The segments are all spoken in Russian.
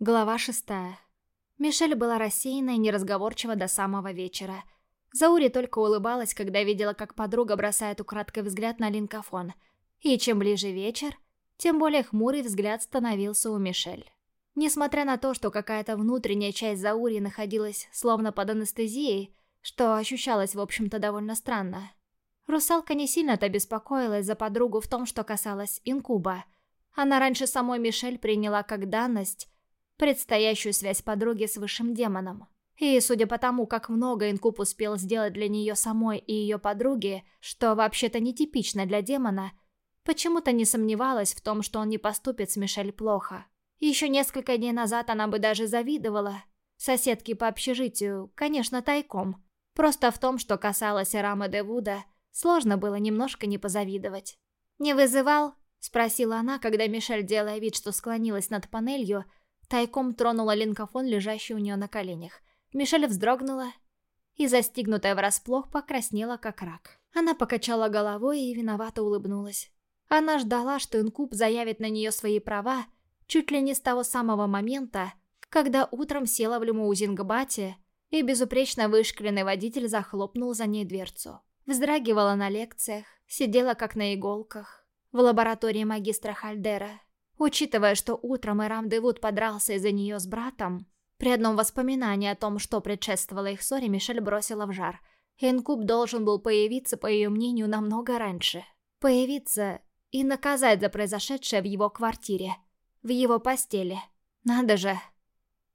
Глава шестая. Мишель была рассеяна и неразговорчива до самого вечера. Заури только улыбалась, когда видела, как подруга бросает украдкой взгляд на линкофон. И чем ближе вечер, тем более хмурый взгляд становился у Мишель. Несмотря на то, что какая-то внутренняя часть Заури находилась словно под анестезией, что ощущалось, в общем-то, довольно странно. Русалка не сильно-то беспокоилась за подругу в том, что касалось инкуба. Она раньше самой Мишель приняла как данность предстоящую связь подруги с высшим демоном. И судя по тому, как много Инкуб успел сделать для нее самой и ее подруги, что вообще-то нетипично для демона, почему-то не сомневалась в том, что он не поступит с Мишель плохо. Еще несколько дней назад она бы даже завидовала соседке по общежитию, конечно, тайком. Просто в том, что касалось Рама де Вуда, сложно было немножко не позавидовать. «Не вызывал?» — спросила она, когда Мишель, делая вид, что склонилась над панелью, Тайком тронула линкофон, лежащий у нее на коленях. Мишель вздрогнула и, застигнутая врасплох, покраснела, как рак. Она покачала головой и виновато улыбнулась. Она ждала, что Инкуб заявит на нее свои права чуть ли не с того самого момента, когда утром села в лимузин к бате, и безупречно вышкаленный водитель захлопнул за ней дверцу. Вздрагивала на лекциях, сидела как на иголках в лаборатории магистра Хальдера, Учитывая, что утром Эрам Девуд подрался из-за нее с братом, при одном воспоминании о том, что предшествовало их ссоре, Мишель бросила в жар. Инкуб должен был появиться, по ее мнению, намного раньше. Появиться и наказать за произошедшее в его квартире, в его постели. Надо же.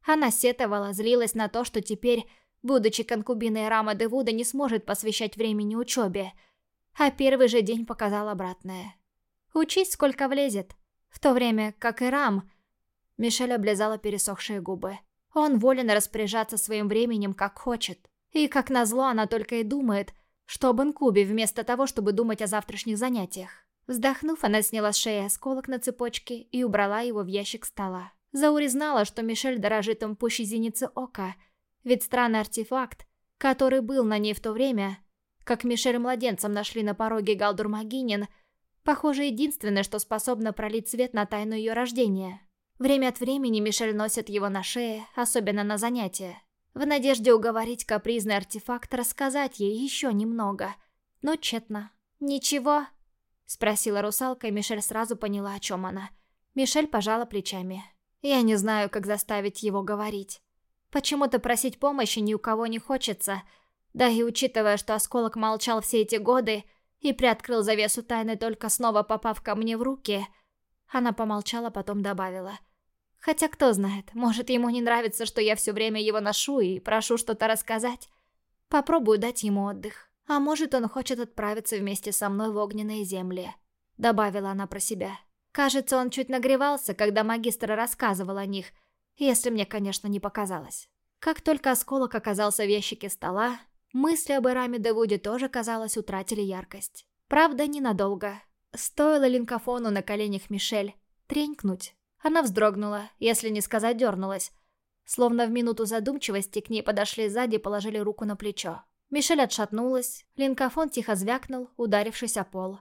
Она сетовала, злилась на то, что теперь, будучи конкубиной Рама Девуда, не сможет посвящать времени учебе. А первый же день показал обратное. Учись, сколько влезет. В то время как и Рам... Мишель облизала пересохшие губы. Он волен распоряжаться своим временем, как хочет. И, как назло, она только и думает, что об инкубе, вместо того, чтобы думать о завтрашних занятиях. Вздохнув, она сняла с шеи осколок на цепочке и убрала его в ящик стола. Заури знала, что Мишель дорожит им пуще зеницы ока, ведь странный артефакт, который был на ней в то время, как Мишель младенцем нашли на пороге Галдур Магинин, Похоже, единственное, что способно пролить свет на тайну ее рождения. Время от времени Мишель носит его на шее, особенно на занятия. В надежде уговорить капризный артефакт рассказать ей еще немного. Но тщетно. «Ничего?» — спросила русалка, и Мишель сразу поняла, о чем она. Мишель пожала плечами. «Я не знаю, как заставить его говорить. Почему-то просить помощи ни у кого не хочется. Да и учитывая, что осколок молчал все эти годы, и приоткрыл завесу тайны, только снова попав ко мне в руки. Она помолчала, потом добавила. Хотя кто знает, может ему не нравится, что я все время его ношу и прошу что-то рассказать. Попробую дать ему отдых. А может он хочет отправиться вместе со мной в огненные земли. Добавила она про себя. Кажется, он чуть нагревался, когда магистр рассказывал о них, если мне, конечно, не показалось. Как только осколок оказался в ящике стола, Мысли об Ираме Девуде тоже, казалось, утратили яркость. Правда, ненадолго. Стоило линкофону на коленях Мишель тренькнуть. Она вздрогнула, если не сказать дернулась. Словно в минуту задумчивости к ней подошли сзади и положили руку на плечо. Мишель отшатнулась, линкофон тихо звякнул, ударившись о пол.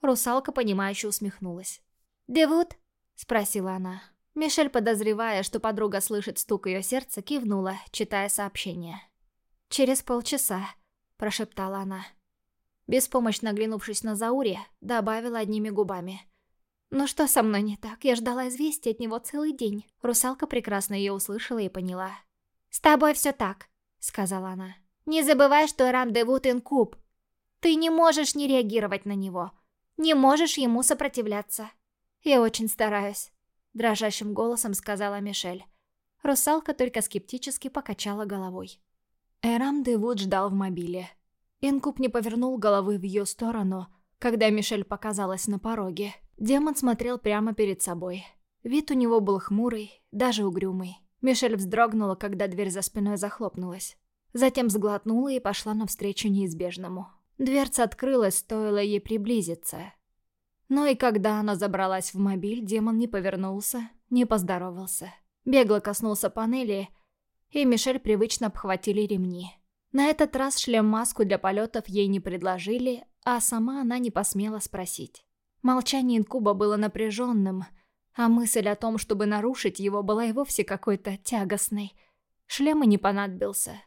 Русалка, понимающе усмехнулась. «Девуд?» — спросила она. Мишель, подозревая, что подруга слышит стук ее сердца, кивнула, читая сообщение. «Через полчаса», — прошептала она. Беспомощно оглянувшись на Заури, добавила одними губами. «Ну что со мной не так? Я ждала известия от него целый день». Русалка прекрасно ее услышала и поняла. «С тобой все так», — сказала она. «Не забывай, что Эрам Девут инкуб. Ты не можешь не реагировать на него. Не можешь ему сопротивляться». «Я очень стараюсь», — дрожащим голосом сказала Мишель. Русалка только скептически покачала головой. Эрам Девуд ждал в мобиле. Инкуб не повернул головы в ее сторону, когда Мишель показалась на пороге. Демон смотрел прямо перед собой. Вид у него был хмурый, даже угрюмый. Мишель вздрогнула, когда дверь за спиной захлопнулась. Затем сглотнула и пошла навстречу неизбежному. Дверца открылась, стоило ей приблизиться. Но и когда она забралась в мобиль, демон не повернулся, не поздоровался. Бегло коснулся панели и Мишель привычно обхватили ремни. На этот раз шлем-маску для полетов ей не предложили, а сама она не посмела спросить. Молчание инкуба было напряженным, А мысль о том, чтобы нарушить его, была и вовсе какой-то тягостной. Шлем и не понадобился.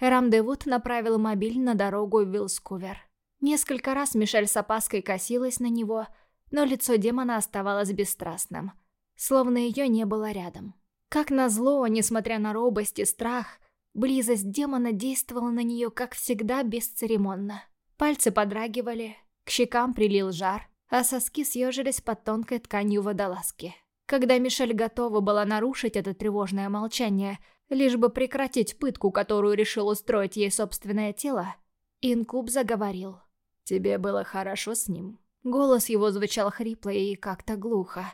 Эрам Девуд направил мобиль на дорогу в Вилскувер. Несколько раз Мишель с опаской косилась на него, но лицо демона оставалось бесстрастным, словно ее не было рядом. Как назло, несмотря на робость и страх, близость демона действовала на нее, как всегда, бесцеремонно. Пальцы подрагивали, к щекам прилил жар, а соски съежились под тонкой тканью водолазки. Когда Мишель готова была нарушить это тревожное молчание, лишь бы прекратить пытку, которую решил устроить ей собственное тело, Инкуб заговорил. «Тебе было хорошо с ним?» Голос его звучал хрипло и как-то глухо.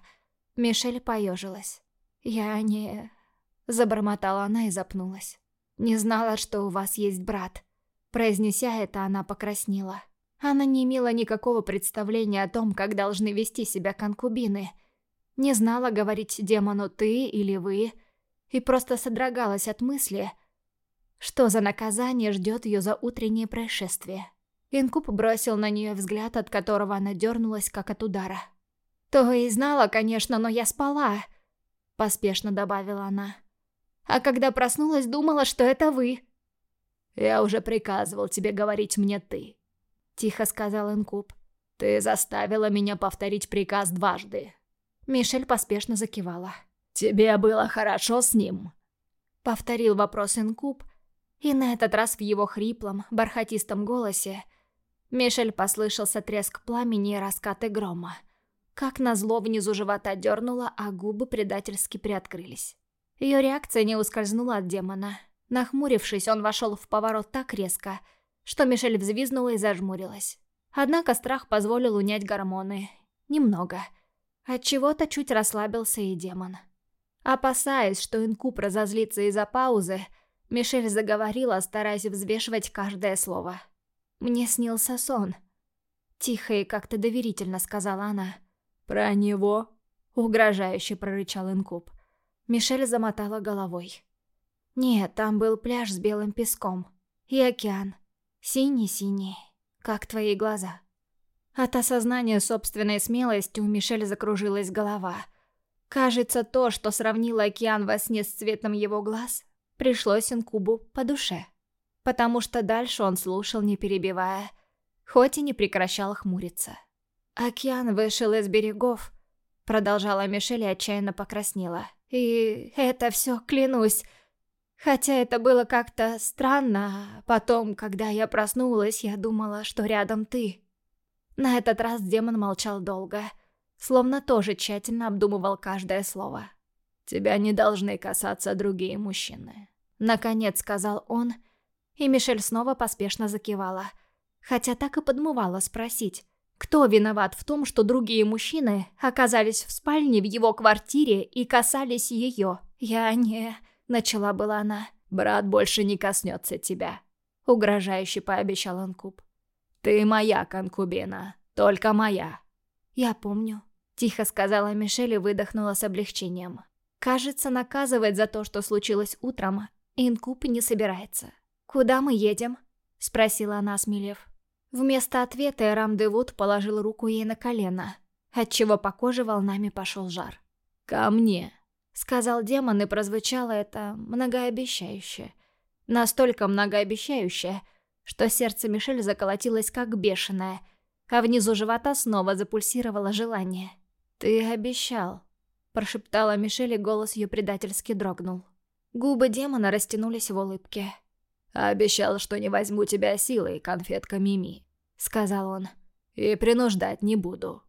Мишель поежилась. «Я не...» Забормотала она и запнулась. «Не знала, что у вас есть брат». Произнеся это, она покраснела. Она не имела никакого представления о том, как должны вести себя конкубины. Не знала, говорить демону «ты» или «вы», и просто содрогалась от мысли, что за наказание ждет ее за утреннее происшествие. Инкуб бросил на нее взгляд, от которого она дернулась, как от удара. «То и знала, конечно, но я спала», — поспешно добавила она. «А когда проснулась, думала, что это вы». «Я уже приказывал тебе говорить мне «ты», — тихо сказал Инкуб. «Ты заставила меня повторить приказ дважды». Мишель поспешно закивала. «Тебе было хорошо с ним?» Повторил вопрос Инкуб, и на этот раз в его хриплом, бархатистом голосе Мишель послышался треск пламени и раскаты грома. Как назло внизу живота дернула, а губы предательски приоткрылись. Ее реакция не ускользнула от демона. Нахмурившись, он вошел в поворот так резко, что Мишель взвизнула и зажмурилась. Однако страх позволил унять гормоны. Немного. Отчего-то чуть расслабился и демон. Опасаясь, что инкуб разозлится из-за паузы, Мишель заговорила, стараясь взвешивать каждое слово. «Мне снился сон». Тихо и как-то доверительно сказала она. «Про него?» — угрожающе прорычал инкуб. Мишель замотала головой. «Нет, там был пляж с белым песком. И океан. Синий-синий, как твои глаза». От осознания собственной смелости у Мишель закружилась голова. Кажется, то, что сравнило океан во сне с цветом его глаз, пришлось инкубу по душе. Потому что дальше он слушал, не перебивая, хоть и не прекращал хмуриться. «Океан вышел из берегов», — продолжала Мишель и отчаянно покраснела. «И это все, клянусь. Хотя это было как-то странно. Потом, когда я проснулась, я думала, что рядом ты». На этот раз демон молчал долго, словно тоже тщательно обдумывал каждое слово. «Тебя не должны касаться другие мужчины», — наконец сказал он, и Мишель снова поспешно закивала, хотя так и подмывала спросить, кто виноват в том, что другие мужчины оказались в спальне в его квартире и касались ее? Я не... Начала была она. «Брат больше не коснется тебя», — угрожающе пообещал Анкуб. «Ты моя конкубина, только моя». «Я помню», — тихо сказала Мишель и выдохнула с облегчением. «Кажется, наказывать за то, что случилось утром, Инкуб не собирается». «Куда мы едем?» — спросила она, смелев. Вместо ответа Эрам Девуд положил руку ей на колено, отчего по коже волнами пошел жар. «Ко мне», — сказал демон, и прозвучало это многообещающе. Настолько многообещающе, что сердце Мишель заколотилось как бешеное, а внизу живота снова запульсировало желание. «Ты обещал», — прошептала Мишель, и голос ее предательски дрогнул. Губы демона растянулись в улыбке. «Обещал, что не возьму тебя силой, конфетка Мими», — сказал он. «И принуждать не буду».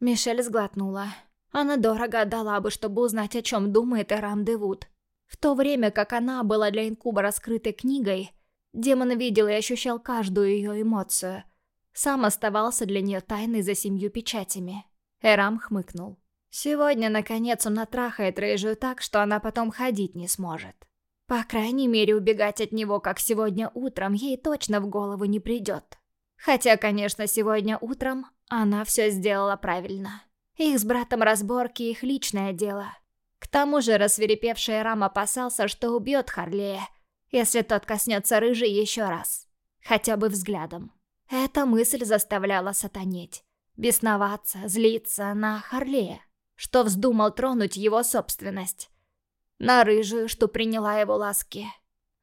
Мишель сглотнула. Она дорого отдала бы, чтобы узнать, о чем думает Эрам Девуд. В то время как она была для Инкуба раскрытой книгой, демон видел и ощущал каждую ее эмоцию. Сам оставался для нее тайной за семью печатями. Эрам хмыкнул. Сегодня, наконец, он натрахает Рейжу так, что она потом ходить не сможет. По крайней мере, убегать от него, как сегодня утром, ей точно в голову не придет. Хотя, конечно, сегодня утром она все сделала правильно. Их с братом разборки – их личное дело. К тому же рассверепевший Рам опасался, что убьет Харлея, если тот коснется рыжей еще раз. Хотя бы взглядом. Эта мысль заставляла сатанеть. Бесноваться, злиться на Харлея. что вздумал тронуть его собственность. На рыжую, что приняла его ласки.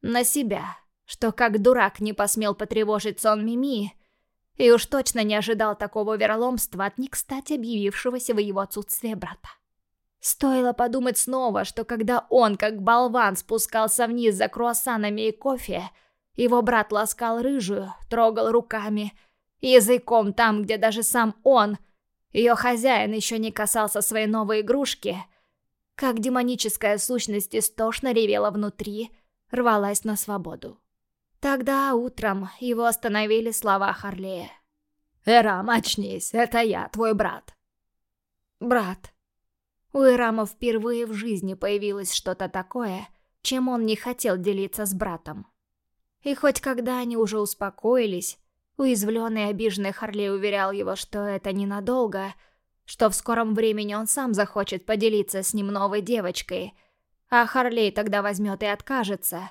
На себя, что как дурак не посмел потревожить сон Мими, и уж точно не ожидал такого вероломства от не кстати объявившегося в его отсутствие брата. Стоило подумать снова, что когда он, как болван, спускался вниз за круассанами и кофе, его брат ласкал рыжую, трогал руками, языком там, где даже сам он, ее хозяин, еще не касался своей новой игрушки, как демоническая сущность истошно ревела внутри, рвалась на свободу. Тогда утром его остановили слова Харлея. «Эрам, очнись, это я, твой брат». «Брат». У Эрама впервые в жизни появилось что-то такое, чем он не хотел делиться с братом. И хоть когда они уже успокоились, уязвленный и обиженный Харлей уверял его, что это ненадолго, что в скором времени он сам захочет поделиться с ним новой девочкой, а Харлей тогда возьмет и откажется.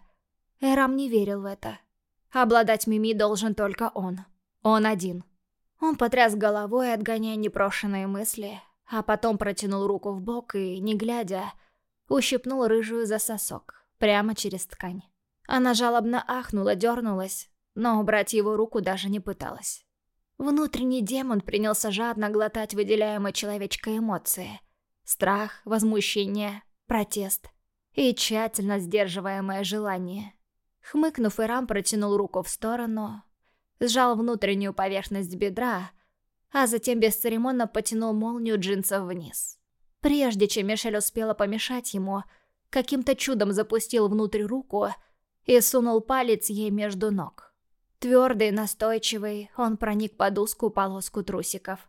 Эрам не верил в это. Обладать Мими должен только он. Он один. Он потряс головой, отгоняя непрошенные мысли, а потом протянул руку в бок и, не глядя, ущипнул рыжую за сосок, прямо через ткань. Она жалобно ахнула, дернулась, но убрать его руку даже не пыталась. Внутренний демон принялся жадно глотать выделяемые человечкой эмоции. Страх, возмущение, протест и тщательно сдерживаемое желание. Хмыкнув, Ирам протянул руку в сторону, сжал внутреннюю поверхность бедра, а затем бесцеремонно потянул молнию джинсов вниз. Прежде чем Мишель успела помешать ему, каким-то чудом запустил внутрь руку и сунул палец ей между ног. Твердый, настойчивый, он проник под узкую полоску трусиков.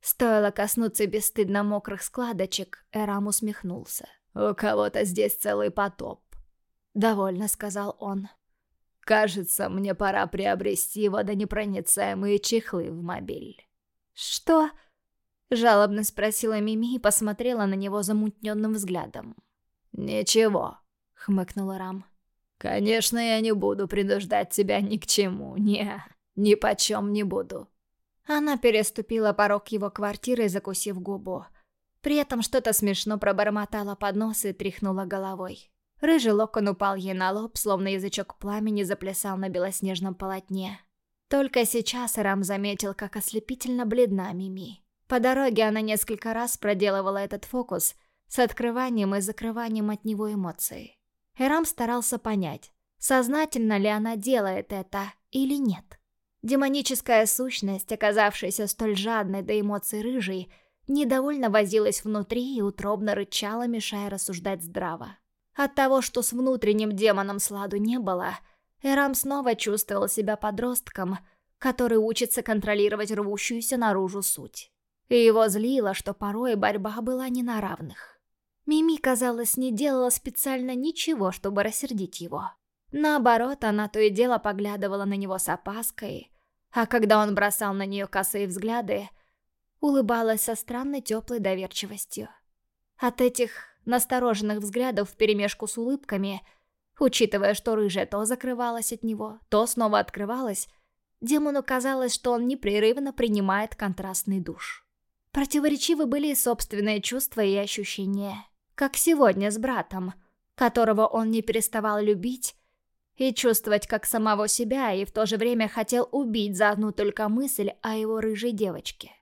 Стоило коснуться бесстыдно мокрых складочек, Эрам усмехнулся. «У кого-то здесь целый потоп», — довольно сказал он. «Кажется, мне пора приобрести водонепроницаемые чехлы в мобиль». «Что?» — жалобно спросила Мими и посмотрела на него замутненным взглядом. «Ничего», — хмыкнул Рам. «Конечно, я не буду принуждать тебя ни к чему, не, ни почем не буду». Она переступила порог его квартиры, закусив губу. При этом что-то смешно пробормотала под нос и тряхнула головой. Рыжий локон упал ей на лоб, словно язычок пламени заплясал на белоснежном полотне. Только сейчас Рам заметил, как ослепительно бледна Мими. По дороге она несколько раз проделывала этот фокус с открыванием и закрыванием от него эмоций. Эрам старался понять, сознательно ли она делает это или нет. Демоническая сущность, оказавшаяся столь жадной до эмоций рыжей, недовольно возилась внутри и утробно рычала, мешая рассуждать здраво. От того, что с внутренним демоном сладу не было, Эрам снова чувствовал себя подростком, который учится контролировать рвущуюся наружу суть. И его злило, что порой борьба была не на равных. Мими, казалось, не делала специально ничего, чтобы рассердить его. Наоборот, она то и дело поглядывала на него с опаской, а когда он бросал на нее косые взгляды, улыбалась со странной теплой доверчивостью. От этих настороженных взглядов вперемешку с улыбками, учитывая, что рыжая то закрывалась от него, то снова открывалась, демону казалось, что он непрерывно принимает контрастный душ. Противоречивы были и собственные чувства и ощущения как сегодня с братом, которого он не переставал любить и чувствовать как самого себя, и в то же время хотел убить за одну только мысль о его рыжей девочке.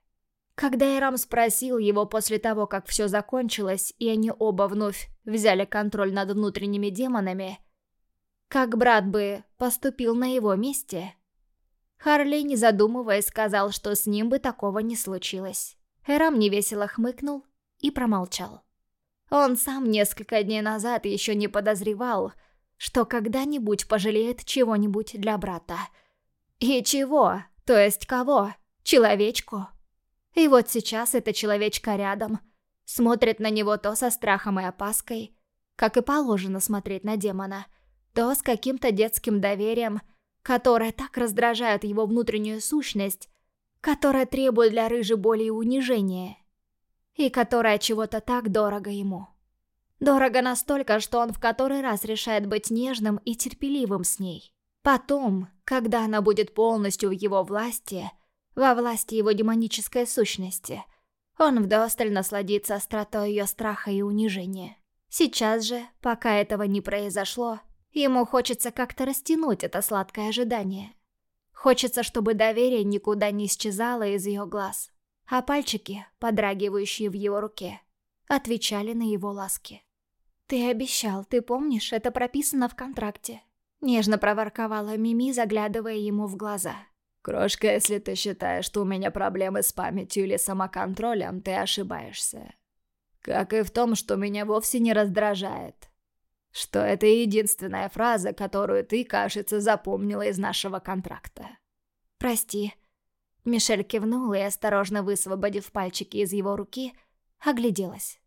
Когда Ирам спросил его после того, как все закончилось, и они оба вновь взяли контроль над внутренними демонами, как брат бы поступил на его месте, Харли, не задумываясь, сказал, что с ним бы такого не случилось. Эрам невесело хмыкнул и промолчал. Он сам несколько дней назад еще не подозревал, что когда-нибудь пожалеет чего-нибудь для брата. И чего? То есть кого? Человечку. И вот сейчас эта человечка рядом. Смотрит на него то со страхом и опаской, как и положено смотреть на демона, то с каким-то детским доверием, которое так раздражает его внутреннюю сущность, которая требует для рыжи боли и унижения и которая чего-то так дорого ему. Дорого настолько, что он в который раз решает быть нежным и терпеливым с ней. Потом, когда она будет полностью в его власти, во власти его демонической сущности, Он вдосталь насладится остротой ее страха и унижения. Сейчас же, пока этого не произошло, ему хочется как-то растянуть это сладкое ожидание. Хочется, чтобы доверие никуда не исчезало из ее глаз, а пальчики, подрагивающие в его руке, отвечали на его ласки. «Ты обещал, ты помнишь, это прописано в контракте», — нежно проворковала Мими, заглядывая ему в глаза. «Крошка, если ты считаешь, что у меня проблемы с памятью или самоконтролем, ты ошибаешься. Как и в том, что меня вовсе не раздражает. Что это единственная фраза, которую ты, кажется, запомнила из нашего контракта. «Прости». Мишель кивнула и, осторожно высвободив пальчики из его руки, огляделась.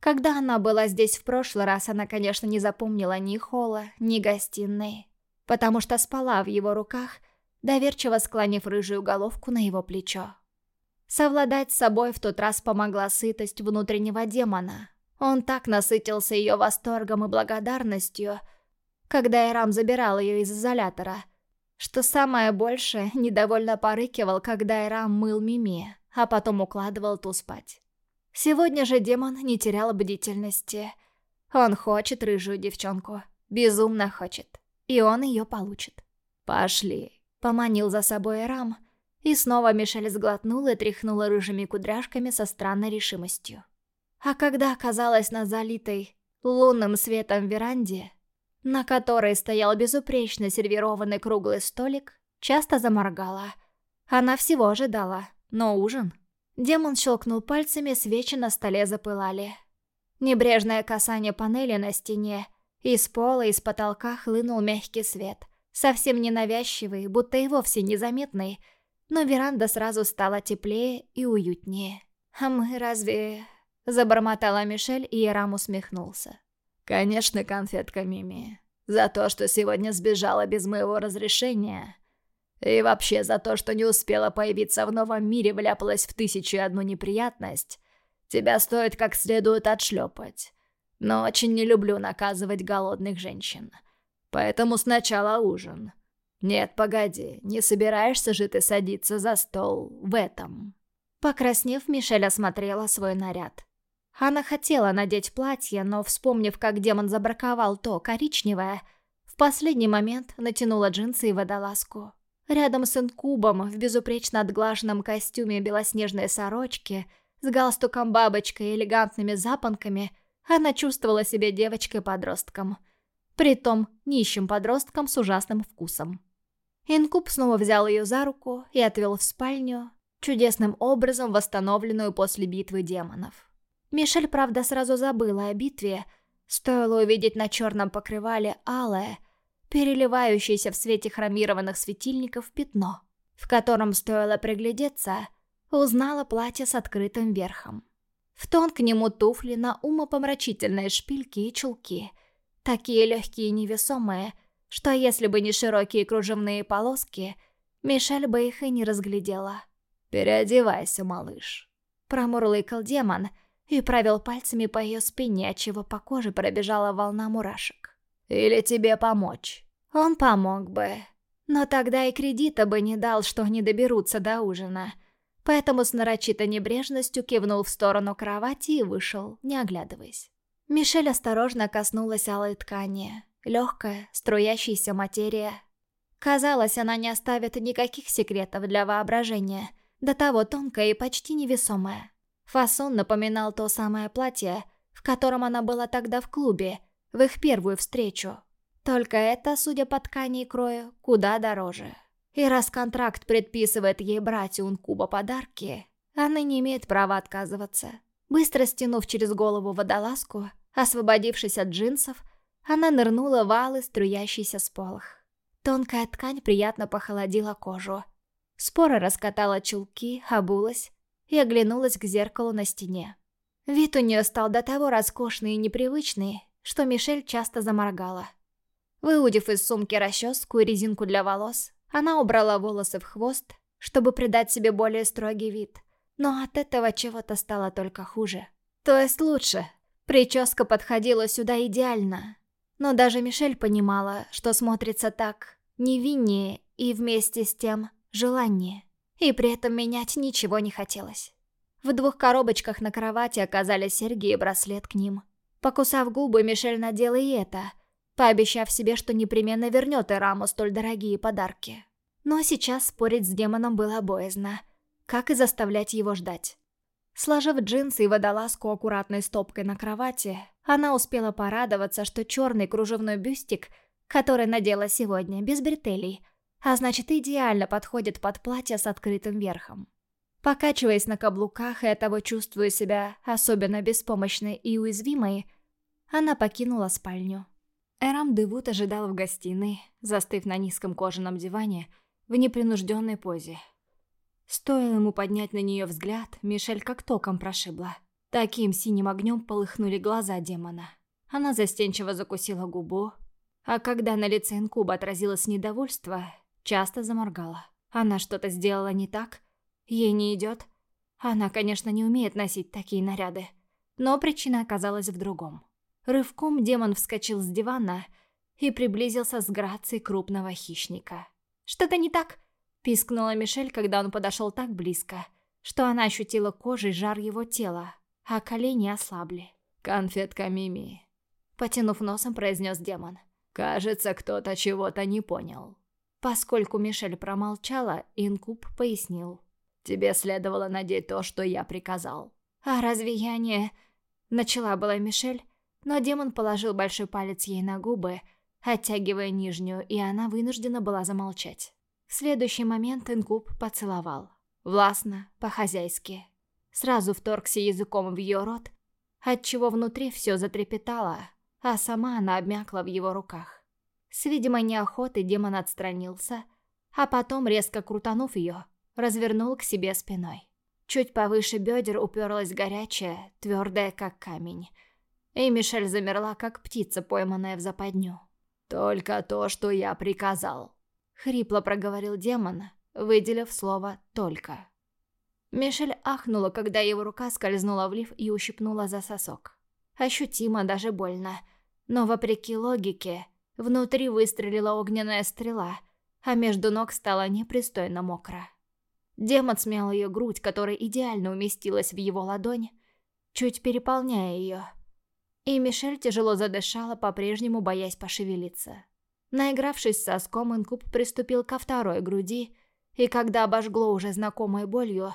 Когда она была здесь в прошлый раз, она, конечно, не запомнила ни холла, ни гостиной, потому что спала в его руках, доверчиво склонив рыжую головку на его плечо. Совладать с собой в тот раз помогла сытость внутреннего демона. Он так насытился ее восторгом и благодарностью, когда Ирам забирал ее из изолятора, что самое большее недовольно порыкивал, когда Ирам мыл Мими, а потом укладывал ту спать. Сегодня же демон не терял бдительности. Он хочет рыжую девчонку. Безумно хочет. И он ее получит. «Пошли», — поманил за собой Ирам, — и снова Мишель сглотнула и тряхнула рыжими кудряшками со странной решимостью. А когда оказалась на залитой лунным светом веранде, на которой стоял безупречно сервированный круглый столик, часто заморгала. Она всего ожидала, но ужин. Демон щелкнул пальцами, свечи на столе запылали. Небрежное касание панели на стене, из пола, из потолка хлынул мягкий свет, совсем ненавязчивый, будто и вовсе незаметный, но веранда сразу стала теплее и уютнее. «А мы разве...» — забормотала Мишель, и Ярам усмехнулся. «Конечно, конфетка Мими. За то, что сегодня сбежала без моего разрешения. И вообще за то, что не успела появиться в новом мире, вляпалась в тысячу и одну неприятность. Тебя стоит как следует отшлепать. Но очень не люблю наказывать голодных женщин. Поэтому сначала ужин. «Нет, погоди, не собираешься же ты садиться за стол в этом?» Покраснев, Мишель осмотрела свой наряд. Она хотела надеть платье, но, вспомнив, как демон забраковал то коричневое, в последний момент натянула джинсы и водолазку. Рядом с инкубом в безупречно отглаженном костюме белоснежной сорочки с галстуком-бабочкой и элегантными запонками она чувствовала себя девочкой-подростком. Притом нищим подростком с ужасным вкусом. Инкуб снова взял ее за руку и отвел в спальню, чудесным образом восстановленную после битвы демонов. Мишель, правда, сразу забыла о битве, стоило увидеть на черном покрывале алое, переливающееся в свете хромированных светильников пятно, в котором стоило приглядеться, узнала платье с открытым верхом. В тон к нему туфли на умопомрачительные шпильки и чулки, такие легкие и невесомые, что если бы не широкие кружевные полоски, Мишель бы их и не разглядела. «Переодевайся, малыш», — промурлыкал демон и провел пальцами по ее спине, отчего по коже пробежала волна мурашек. «Или тебе помочь?» Он помог бы, но тогда и кредита бы не дал, что они доберутся до ужина. Поэтому с нарочитой небрежностью кивнул в сторону кровати и вышел, не оглядываясь. Мишель осторожно коснулась алой ткани. Легкая, струящаяся материя. Казалось, она не оставит никаких секретов для воображения. До того тонкая и почти невесомая. Фасон напоминал то самое платье, в котором она была тогда в клубе, в их первую встречу. Только это, судя по ткани и крою, куда дороже. И раз контракт предписывает ей брать у Ункуба подарки, она не имеет права отказываться. Быстро стянув через голову водолазку, освободившись от джинсов, она нырнула в алый струящийся сполох. Тонкая ткань приятно похолодила кожу. Спора раскатала чулки, обулась и оглянулась к зеркалу на стене. Вид у нее стал до того роскошный и непривычный, что Мишель часто заморгала. Выудив из сумки расческу и резинку для волос, она убрала волосы в хвост, чтобы придать себе более строгий вид. Но от этого чего-то стало только хуже. То есть лучше. Прическа подходила сюда идеально, но даже Мишель понимала, что смотрится так невиннее и вместе с тем желание. И при этом менять ничего не хотелось. В двух коробочках на кровати оказались серьги и браслет к ним. Покусав губы, Мишель надела и это, пообещав себе, что непременно вернет Эраму столь дорогие подарки. Но сейчас спорить с демоном было боязно, как и заставлять его ждать. Сложив джинсы и водолазку аккуратной стопкой на кровати, она успела порадоваться, что черный кружевной бюстик, который надела сегодня, без бретелей, а значит идеально подходит под платье с открытым верхом. Покачиваясь на каблуках и оттого чувствуя себя особенно беспомощной и уязвимой, она покинула спальню. Эрам Девут ожидал в гостиной, застыв на низком кожаном диване в непринужденной позе. Стоило ему поднять на нее взгляд, Мишель как током прошибла. Таким синим огнем полыхнули глаза демона. Она застенчиво закусила губу, а когда на лице инкуба отразилось недовольство, часто заморгала. Она что-то сделала не так? Ей не идет? Она, конечно, не умеет носить такие наряды. Но причина оказалась в другом. Рывком демон вскочил с дивана и приблизился с грацией крупного хищника. «Что-то не так?» – пискнула Мишель, когда он подошел так близко, что она ощутила кожей жар его тела, а колени ослабли. «Конфетка Мими», – потянув носом, произнес демон. «Кажется, кто-то чего-то не понял». Поскольку Мишель промолчала, Инкуб пояснил. «Тебе следовало надеть то, что я приказал». «А разве я не...» Начала была Мишель, но демон положил большой палец ей на губы, оттягивая нижнюю, и она вынуждена была замолчать. В следующий момент Инкуб поцеловал. Властно, по-хозяйски. Сразу вторгся языком в ее рот, отчего внутри все затрепетало, а сама она обмякла в его руках. С видимой неохотой демон отстранился, а потом, резко крутанув ее, развернул к себе спиной. Чуть повыше бедер уперлась горячая, твердая как камень. И Мишель замерла, как птица, пойманная в западню. «Только то, что я приказал», — хрипло проговорил демон, выделив слово «только». Мишель ахнула, когда его рука скользнула в лиф и ущипнула за сосок. Ощутимо, даже больно. Но вопреки логике, Внутри выстрелила огненная стрела, а между ног стало непристойно мокро. Демон смял ее грудь, которая идеально уместилась в его ладонь, чуть переполняя ее. И Мишель тяжело задышала, по-прежнему боясь пошевелиться. Наигравшись соском, инкуб приступил ко второй груди, и когда обожгло уже знакомой болью,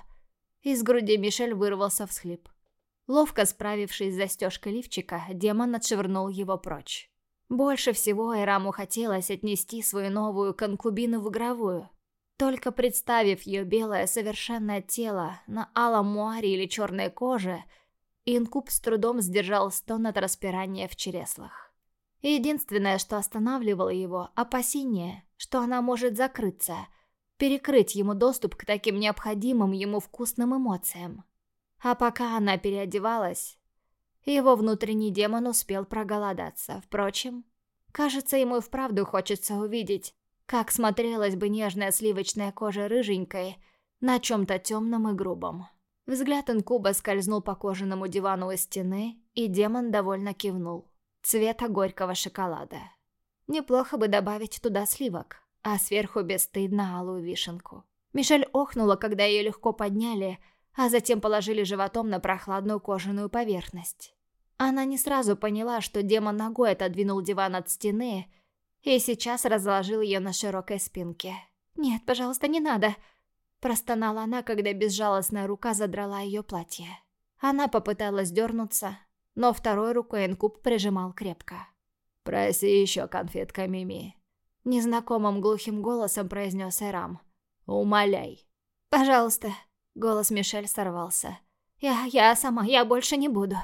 из груди Мишель вырвался всхлип. Ловко справившись с застежкой лифчика, демон отшвырнул его прочь. Больше всего Эраму хотелось отнести свою новую конкубину в игровую. Только представив ее белое совершенное тело на алом муаре или черной коже, Инкуб с трудом сдержал стон от распирания в череслах. Единственное, что останавливало его, опасение, что она может закрыться, перекрыть ему доступ к таким необходимым ему вкусным эмоциям. А пока она переодевалась, его внутренний демон успел проголодаться. Впрочем, кажется, ему и вправду хочется увидеть, как смотрелась бы нежная сливочная кожа рыженькой на чем-то темном и грубом. Взгляд инкуба скользнул по кожаному дивану у стены, и демон довольно кивнул. Цвета горького шоколада. Неплохо бы добавить туда сливок, а сверху бесстыдно алую вишенку. Мишель охнула, когда ее легко подняли, а затем положили животом на прохладную кожаную поверхность. Она не сразу поняла, что демон ногой отодвинул диван от стены и сейчас разложил ее на широкой спинке. «Нет, пожалуйста, не надо!» Простонала она, когда безжалостная рука задрала ее платье. Она попыталась дернуться, но второй рукой инкуб прижимал крепко. «Проси еще конфетка, Мими», — незнакомым глухим голосом произнес Эрам. «Умоляй». «Пожалуйста», — голос Мишель сорвался. «Я... я сама, я больше не буду».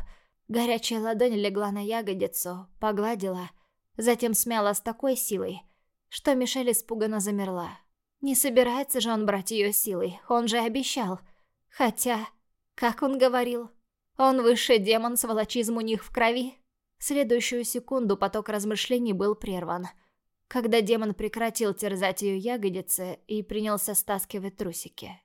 Горячая ладонь легла на ягодицу, погладила, затем смяла с такой силой, что Мишель испуганно замерла. Не собирается же он брать ее силой, он же обещал. Хотя, как он говорил, он высший демон, сволочизм у них в крови. Следующую секунду поток размышлений был прерван. Когда демон прекратил терзать ее ягодицы и принялся стаскивать трусики.